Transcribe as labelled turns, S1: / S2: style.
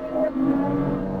S1: I'm